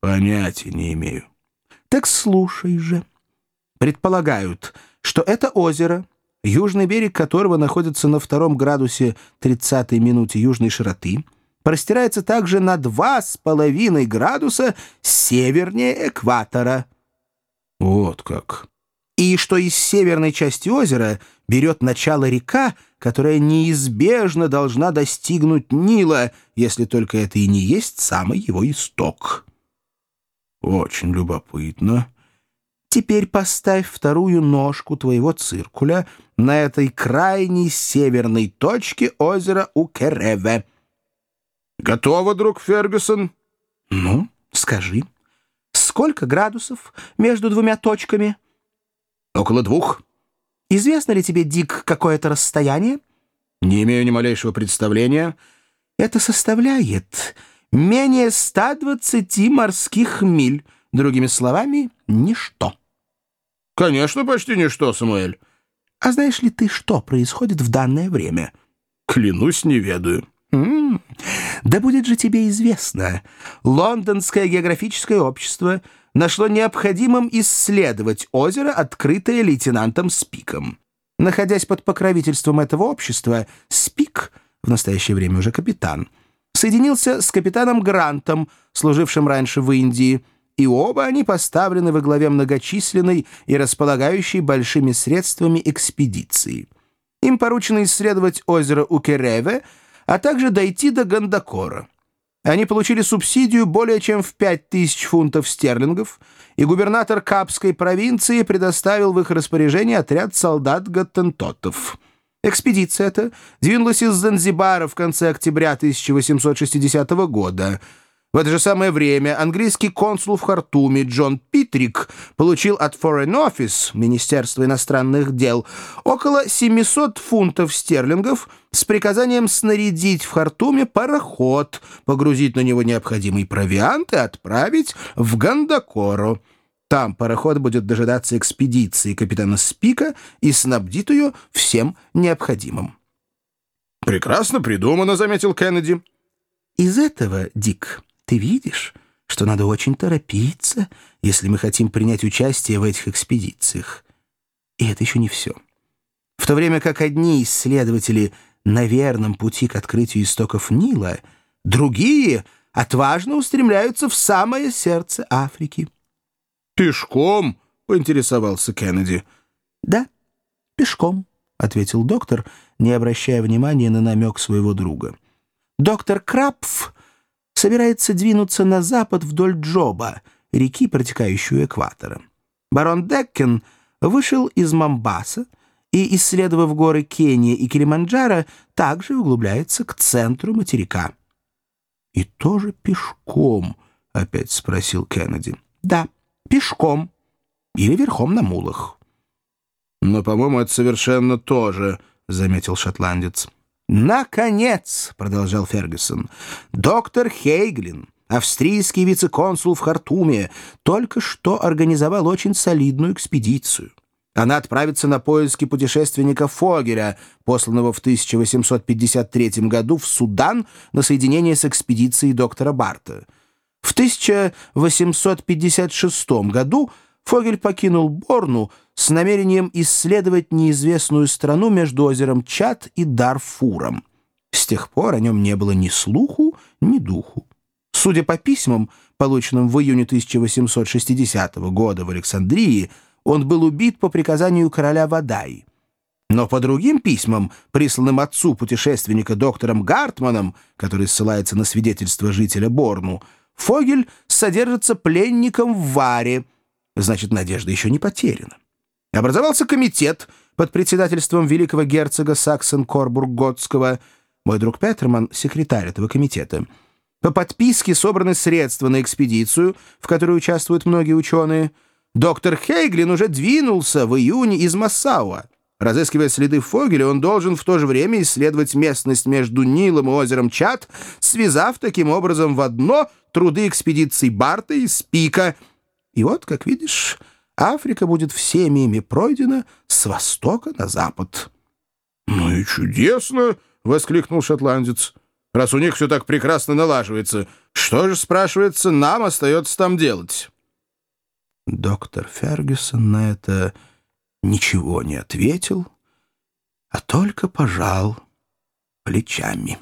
Понятия не имею. Так слушай же. Предполагают, что это озеро, южный берег которого находится на втором градусе 30 минуте южной широты, простирается также на два с половиной градуса севернее экватора. Вот как. И что из северной части озера берет начало река, которая неизбежно должна достигнуть Нила, если только это и не есть самый его исток. Очень любопытно. Теперь поставь вторую ножку твоего циркуля на этой крайней северной точке озера Укереве. Готово, друг Фергюсон? Ну, скажи, сколько градусов между двумя точками? Около двух. Известно ли тебе, Дик, какое-то расстояние? Не имею ни малейшего представления. Это составляет менее 120 морских миль. Другими словами, ничто. Конечно, почти ничто, Самуэль. А знаешь ли ты, что происходит в данное время? Клянусь, не ведаю. М -м, да будет же тебе известно. Лондонское географическое общество нашло необходимым исследовать озеро, открытое лейтенантом Спиком. Находясь под покровительством этого общества, Спик, в настоящее время уже капитан, соединился с капитаном Грантом, служившим раньше в Индии, и оба они поставлены во главе многочисленной и располагающей большими средствами экспедиции. Им поручено исследовать озеро Укереве, а также дойти до Гандакора. Они получили субсидию более чем в 5000 фунтов стерлингов, и губернатор Капской провинции предоставил в их распоряжение отряд солдат-гаттентотов. Экспедиция эта двинулась из Занзибара в конце октября 1860 года — в это же самое время английский консул в Хартуме Джон Питрик получил от Foreign Office, Министерства иностранных дел, около 700 фунтов стерлингов с приказанием снарядить в Хартуме пароход, погрузить на него необходимый провиант и отправить в Гандакору. Там пароход будет дожидаться экспедиции капитана Спика и снабдит ее всем необходимым. «Прекрасно придумано», — заметил Кеннеди. «Из этого, Дик...» Ты видишь, что надо очень торопиться, если мы хотим принять участие в этих экспедициях. И это еще не все. В то время как одни исследователи на верном пути к открытию истоков Нила, другие отважно устремляются в самое сердце Африки. «Пешком?» — поинтересовался Кеннеди. «Да, пешком», — ответил доктор, не обращая внимания на намек своего друга. «Доктор Крапф собирается двинуться на запад вдоль Джоба, реки, протекающей у экватора. Барон Деккен вышел из Мамбаса и, исследовав горы Кения и Килиманджаро, также углубляется к центру материка. «И тоже пешком?» — опять спросил Кеннеди. «Да, пешком. Или верхом на мулах». «Но, по-моему, это совершенно то же», — заметил шотландец. «Наконец!» — продолжал Фергюсон. «Доктор Хейглин, австрийский вице-консул в Хартуме, только что организовал очень солидную экспедицию. Она отправится на поиски путешественника Фогеля, посланного в 1853 году в Судан на соединение с экспедицией доктора Барта. В 1856 году Фогель покинул Борну с намерением исследовать неизвестную страну между озером Чад и Дарфуром. С тех пор о нем не было ни слуху, ни духу. Судя по письмам, полученным в июне 1860 года в Александрии, он был убит по приказанию короля Вадаи. Но по другим письмам, присланным отцу путешественника доктором Гартманом, который ссылается на свидетельство жителя Борну, Фогель содержится пленником в Варе — Значит, надежда еще не потеряна. Образовался комитет под председательством великого герцога Саксен-Корбург-Готского, мой друг Петерман — секретарь этого комитета. По подписке собраны средства на экспедицию, в которой участвуют многие ученые. Доктор Хейглин уже двинулся в июне из Массауа. Разыскивая следы Фогеля, он должен в то же время исследовать местность между Нилом и озером Чат, связав таким образом в одно труды экспедиций Барта и Спика — и вот, как видишь, Африка будет всеми ими пройдена с востока на запад. — Ну и чудесно! — воскликнул шотландец. раз у них все так прекрасно налаживается. Что же, спрашивается, нам остается там делать?» Доктор Фергюсон на это ничего не ответил, а только пожал плечами.